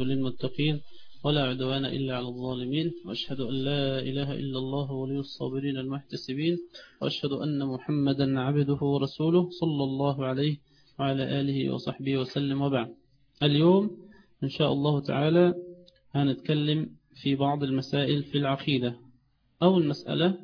للمتقين ولا عدوان إلا على الظالمين. وأشهد أن لا إله إلا الله ولي الصابرين المحتسبين. وأشهد أن محمدا عبده ورسوله صلى الله عليه وعلى آله وصحبه وسلم. وبعد اليوم إن شاء الله تعالى هنتكلم في بعض المسائل في العقيدة. أول مسألة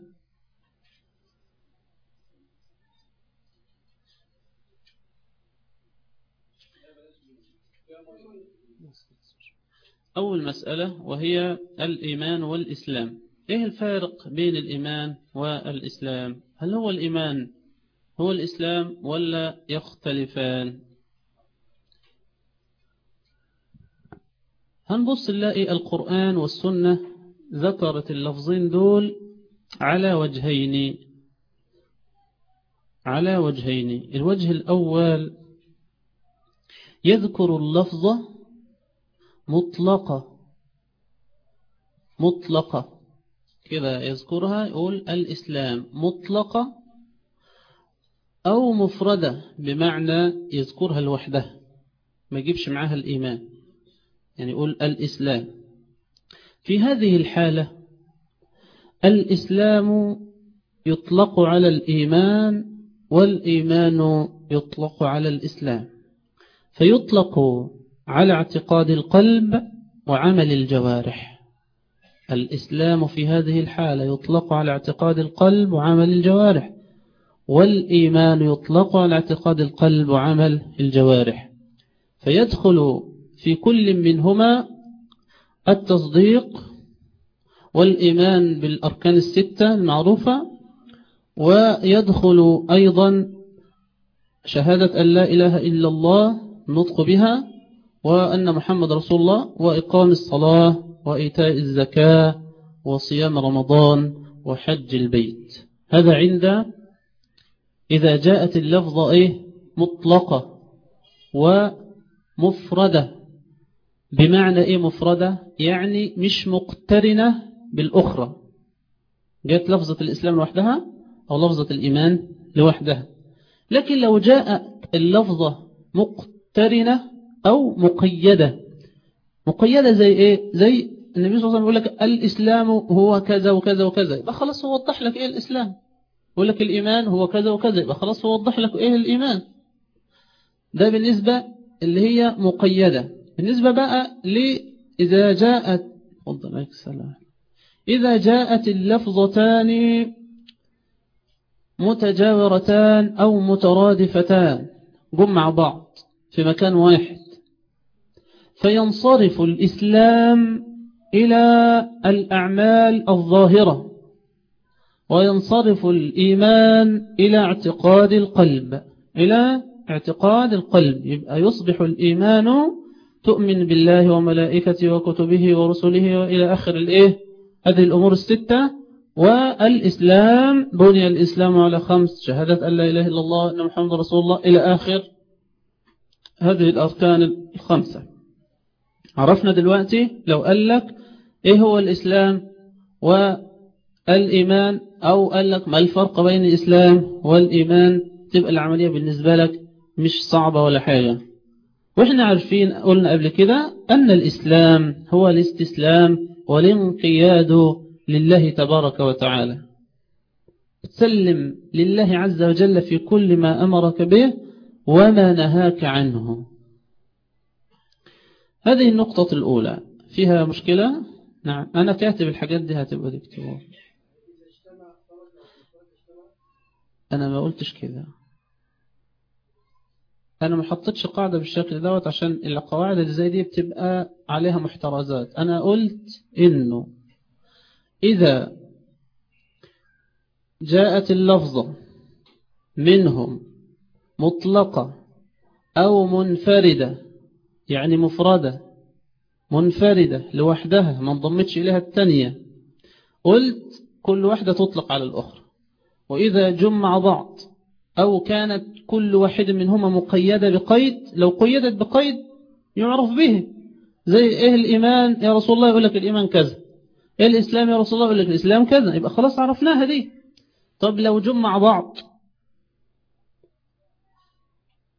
أول مسألة وهي الإيمان والإسلام. إيه الفارق بين الإيمان والإسلام؟ هل هو الإيمان هو الإسلام ولا يختلفان؟ هنبص نلاقي القرآن والسنة ذكرت اللفظين دول على وجهين على وجهين. الوجه الأول يذكر اللفظ مطلقة مطلقة كذا يذكرها يقول الإسلام مطلقة أو مفردة بمعنى يذكرها لوحدها. ما يجيبش معاها الإيمان. يعني يقول الإسلام. في هذه الحالة الإسلام يطلق على الإيمان والإيمان يطلق على الإسلام. فيطلق على اعتقاد القلب وعمل الجوارح. الإسلام في هذه الحالة يطلق على اعتقاد القلب وعمل الجوارح والإيمان يطلق على اعتقاد القلب وعمل الجوارح. فيدخل في كل منهما التصديق والإيمان بالأركان الستة المعروفة ويدخل أيضا شهادة أن لا إله إلا الله نطق بها وأن محمد رسول الله وإقام الصلاة وإيتاء الزكاة وصيام رمضان وحج البيت. هذا عند إذا جاءت اللفظة إيه؟ مطلقة ومفردة. بمعنى إيه مفردة؟ يعني مش مقترنة بالأخرى. جاءت لفظة الإسلام لوحدها أو لفظة الإيمان لوحدها. لكن لو جاءت اللفظة مقترنة أو مقيدة. مقيدة زي إيه؟ زي النبي صلى الله عليه وسلم يقول لك الإسلام هو كذا وكذا وكذا. يبقى خلاص هو وضح لك إيه الإسلام. يقول لك الإيمان هو كذا وكذا. يبقى خلاص هو وضح لك إيه الإيمان. ده بالنسبة اللي هي مقيدة. بالنسبة بقى لإذا جاءت فضل عليك السلام. إذا جاءت اللفظتان متجاورتان أو مترادفتان. جم مع بعض. في مكان واحد. فينصرف الإسلام إلى الأعمال الظاهرة وينصرف الإيمان إلى اعتقاد القلب. إلى اعتقاد القلب. يبقى يصبح الإيمان تؤمن بالله وملائكته وكتبه ورسله وإلى آخر الإيه؟ هذه الأمور الستة. والإسلام بني الإسلام على خمس. شهادة أن لا إله إلا الله أن محمد رسول الله إلى آخر. هذه الأركان الخمسة. عرفنا دلوقتي لو قال لك إيه هو الإسلام والإيمان أو قال لك ما الفرق بين الإسلام والإيمان تبقى العملية بالنسبة لك مش صعبة ولا حاجة. وإحنا عارفين قلنا قبل كده أن الإسلام هو الاستسلام والانقياد لله تبارك وتعالى. تسلم لله عز وجل في كل ما أمرك به وما نهاك عنه. هذه النقطة الأولى. فيها مشكلة؟ نعم. أنا كاتب الحاجات دي هتبقى دكتور. أنا ما قلتش كده. أنا ما حطيتش قاعدة بالشكل دوت عشان القواعد اللي زي دي بتبقى عليها محترزات. أنا قلت إنه إذا جاءت اللفظة منهم مطلقة أو منفردة يعني مفردة منفردة لوحدها ما انضمتش إليها التانية. قلت كل واحدة تطلق على الأخرى. وإذا جمع بعض أو كانت كل واحد منهما مقيدة بقيد لو قيدت بقيد يعرف به. زي إيه الإيمان؟ يا رسول الله يقول لك الإيمان كذا. إيه الإسلام؟ يا رسول الله يقول لك الإسلام كذا. يبقى خلاص عرفناها دي. طب لو جمع بعض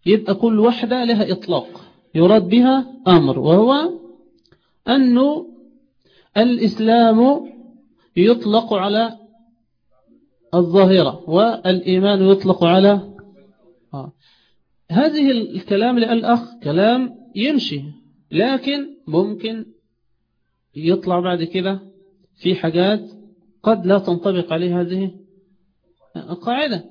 يبقى كل واحدة لها إطلاق يراد بها أمر وهو أنه الإسلام يطلق على الظاهرة والإيمان يطلق على آه. هذه الكلام للأخ كلام يمشي لكن ممكن يطلع بعد كده في حاجات قد لا تنطبق عليه هذه القاعدة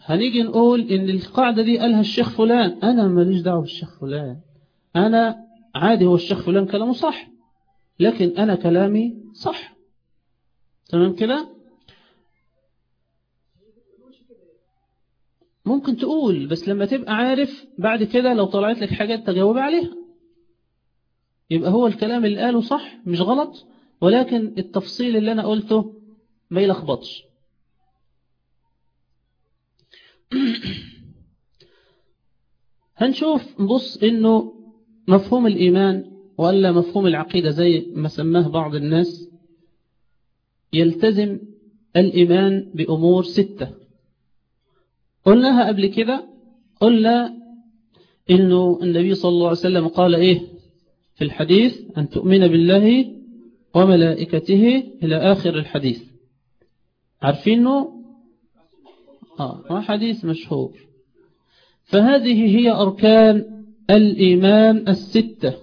هنيجي نقول إن القاعدة دي قالها الشيخ فلان. أنا ماليش دعوة بالشيخ فلان. أنا عادي هو الشيخ فلان كلامه صح. لكن أنا كلامي صح. تمام كده؟ ممكن تقول بس لما تبقى عارف بعد كده لو طلعت لك حاجات تجاوب عليها. يبقى هو الكلام اللي قاله صح مش غلط. ولكن التفصيل اللي أنا قلته ما يلخبطش. هنشوف نبص إنه مفهوم الإيمان ولا مفهوم العقيدة زي ما سماه بعض الناس يلتزم الإيمان بأمور ستة. قلناها قبل كده قلنا إنه النبي صلى الله عليه وسلم قال إيه في الحديث؟ أن تؤمن بالله وملائكته إلى آخر الحديث. عارفينه آه حديث مشهور. فهذه هي أركان الإيمان الستة.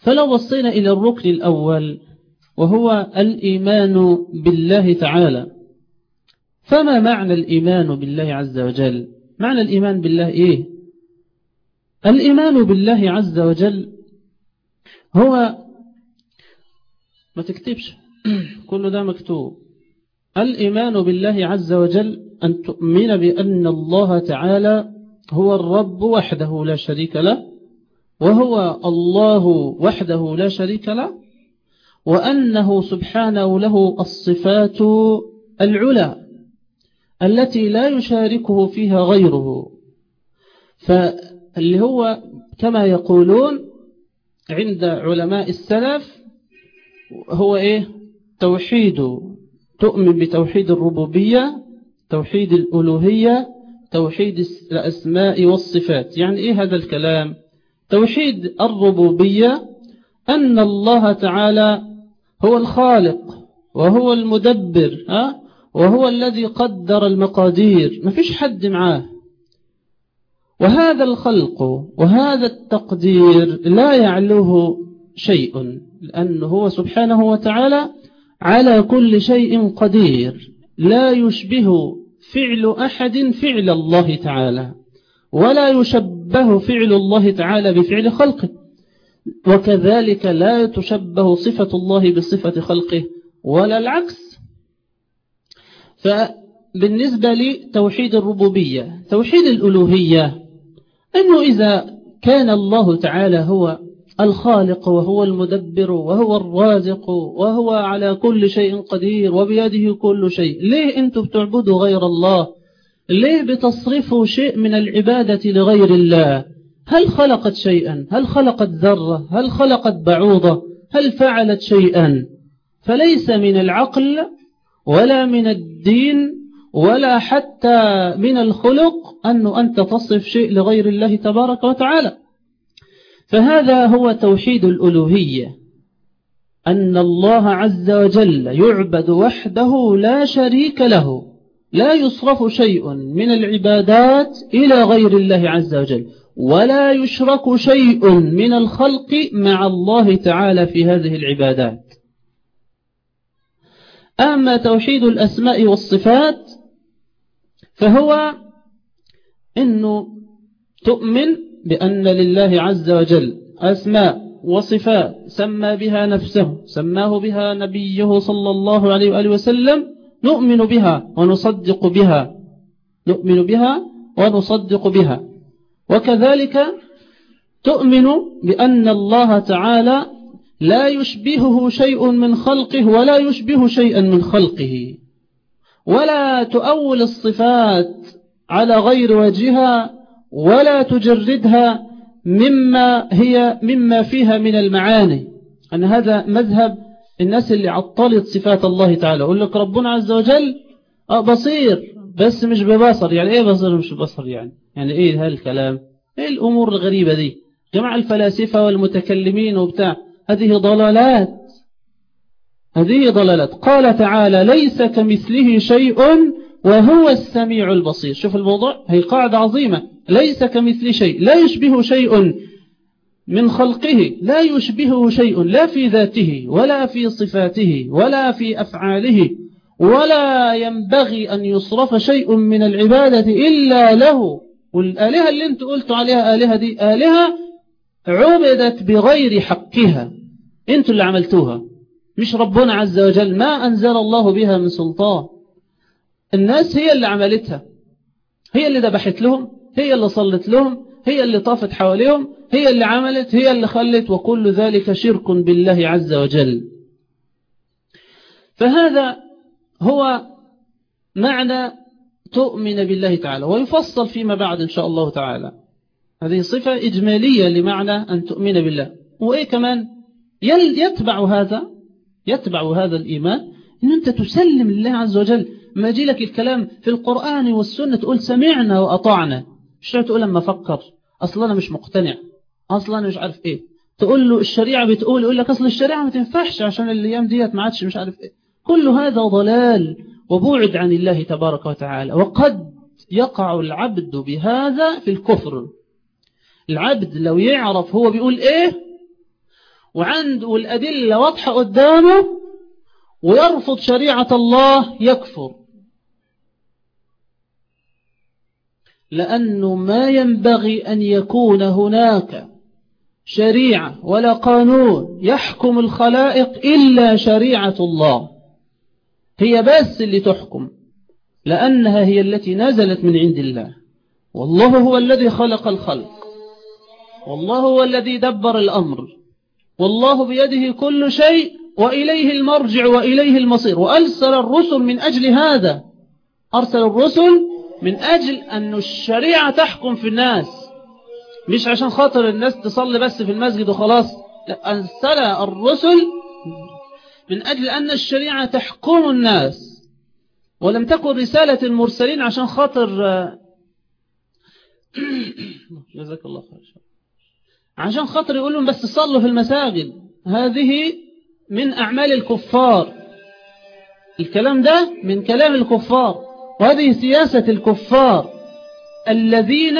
فلو وصينا إلى الركن الأول وهو الإيمان بالله تعالى. فما معنى الإيمان بالله عز وجل؟ معنى الإيمان بالله إيه؟ الإيمان بالله عز وجل هو ما تكتبش كل ده مكتوب. الإيمان بالله عز وجل أن تؤمن بأن الله تعالى هو الرب وحده لا شريك له وهو الله وحده لا شريك له وأنه سبحانه له الصفات العلى التي لا يشاركه فيها غيره. فاللي هو كما يقولون عند علماء السلف هو إيه؟ توحيد. تؤمن بتوحيد الربوبية توحيد الألوهية توحيد الأسماء والصفات. يعني إيه هذا الكلام؟ توحيد الربوبية أن الله تعالى هو الخالق وهو المدبر ها؟ وهو الذي قدر المقادير. ما فيش حد معاه. وهذا الخلق وهذا التقدير لا يعلوه شيء لأنه هو سبحانه وتعالى على كل شيء قدير. لا يشبه فعل أحد فعل الله تعالى ولا يشبه فعل الله تعالى بفعل خلقه. وكذلك لا تشبه صفة الله بصفة خلقه ولا العكس. فبالنسبة لتوحيد الربوبية توحيد الألوهية أنه إذا كان الله تعالى هو الخالق وهو المدبر وهو الرازق وهو على كل شيء قدير وبيده كل شيء. ليه أنتم بتعبدوا غير الله؟ ليه بتصرفوا شيء من العبادة لغير الله؟ هل خلقت شيئا؟ هل خلقت ذرة؟ هل خلقت بعوضة؟ هل فعلت شيئا؟ فليس من العقل ولا من الدين ولا حتى من الخلق أنه أنت تصف شيء لغير الله تبارك وتعالى. فهذا هو توحيد الألوهية أن الله عز وجل يعبد وحده لا شريك له لا يصرف شيء من العبادات إلى غير الله عز وجل ولا يشرك شيء من الخلق مع الله تعالى في هذه العبادات. أما توحيد الأسماء والصفات فهو أنه تؤمن بأن لله عز وجل أسماء وصفات سمى بها نفسه سماه بها نبيه صلى الله عليه وآله وسلم نؤمن بها ونصدق بها نؤمن بها ونصدق بها. وكذلك تؤمن بأن الله تعالى لا يشبهه شيء من خلقه ولا يشبه شيئا من خلقه. ولا تؤول الصفات على غير وجهها ولا تجردها مما هي مما فيها من المعاني. أن هذا مذهب الناس اللي عطلت صفات الله تعالى. يقول لك ربنا عز وجل بصير بس مش ببصر. يعني إيه بصر مش ببصر يعني؟ يعني إيه هالكلام؟ إيه الأمور الغريبة دي؟ جماعة الفلاسفة والمتكلمين وبتاع هذه ضلالات. هذه ضلالات. قال تعالى ليس كمثله شيء وهو السميع البصير. شوف الموضوع هي قاعدة عظيمة. ليس كمثل شيء لا يشبه شيء من خلقه لا يشبهه شيء لا في ذاته ولا في صفاته ولا في أفعاله ولا ينبغي أن يصرف شيء من العبادة إلا له. والآلهة اللي انت قلت عليها آلهة دي آلهة عبدت بغير حقها. أنتوا اللي عملتوها. مش ربنا عز وجل ما أنزل الله بها من سلطان. الناس هي اللي عملتها. هي اللي ذبحت لهم. هي اللي صلت لهم هي اللي طافت حواليهم هي اللي عملت هي اللي خلت وكل ذلك شرك بالله عز وجل. فهذا هو معنى تؤمن بالله تعالى ويفصل فيما بعد إن شاء الله تعالى. هذه صفة إجمالية لمعنى أن تؤمن بالله. وإيه كمان؟ يتبع هذا يتبع هذا الإيمان أن أنت تسلم لله عز وجل. ما يجي لك الكلام في القرآن والسنة تقول سمعنا وأطعنا. مش تقول لما أفكر أصلا أنا مش مقتنع. أصلا أنا مش عارف إيه. تقول له الشريعة بتقول يقول لك أصل الشريعة ما تنفعش عشان الأيام ديت ما عادش مش عارف إيه. كل هذا ضلال وبعد عن الله تبارك وتعالى. وقد يقع العبد بهذا في الكفر. العبد لو يعرف هو بيقول إيه؟ وعنده الأدلة واضحة قدامه ويرفض شريعة الله يكفر. لأنه ما ينبغي أن يكون هناك شريعة ولا قانون يحكم الخلائق إلا شريعة الله. هي بس اللي تحكم لأنها هي التي نزلت من عند الله. والله هو الذي خلق الخلق. والله هو الذي دبر الأمر. والله بيده كل شيء وإليه المرجع وإليه المصير. وأرسل الرسل من أجل هذا. أرسل الرسل من أجل أن الشريعة تحكم في الناس. مش عشان خاطر الناس تصلي بس في المسجد وخلاص. أرسل الرسل من أجل أن الشريعة تحكم الناس. ولم تكن رسالة المرسلين عشان خاطر جزاك الله خير. عشان خاطر يقول لهم بس صلوا في المساجد. هذه من أعمال الكفار. الكلام ده من كلام الكفار. وهذه سياسة الكفار الذين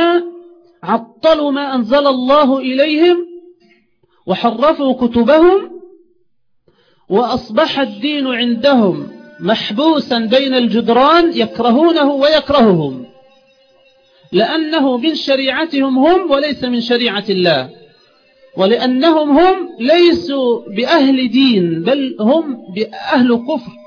عطلوا ما أنزل الله إليهم وحرفوا كتبهم وأصبح الدين عندهم محبوسا بين الجدران يكرهونه ويكرههم لأنه من شريعتهم هم وليس من شريعة الله ولأنهم هم ليسوا بأهل دين بل هم بأهل كفر.